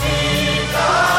vida.